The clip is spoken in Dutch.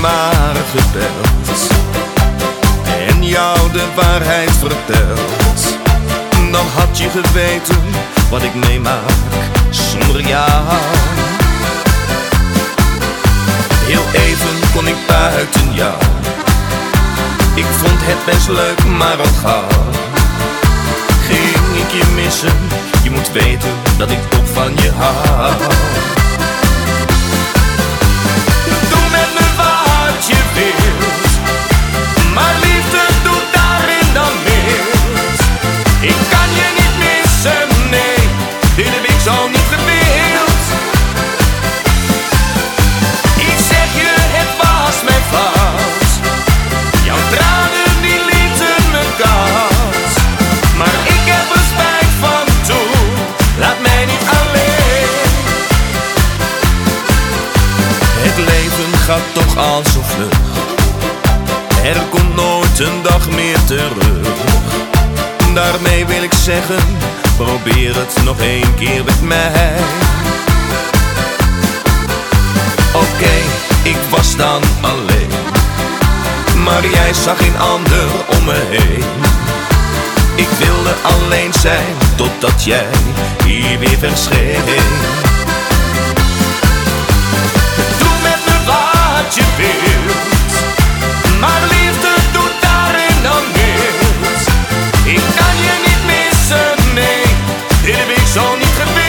maar gebeld en jou de waarheid verteld, dan had je geweten wat ik meemaak zonder jou. Heel even kon ik buiten jou. Ik vond het best leuk, maar al gauw ging ik je missen. Je moet weten dat ik toch van je hou. Toch al zo vlug. Er komt nooit een dag meer terug. Daarmee wil ik zeggen, probeer het nog één keer met mij. Oké, ik was dan alleen. Maar jij zag geen ander om me heen. Ik wilde alleen zijn totdat jij hier weer verscheen. zal niet gebeuren.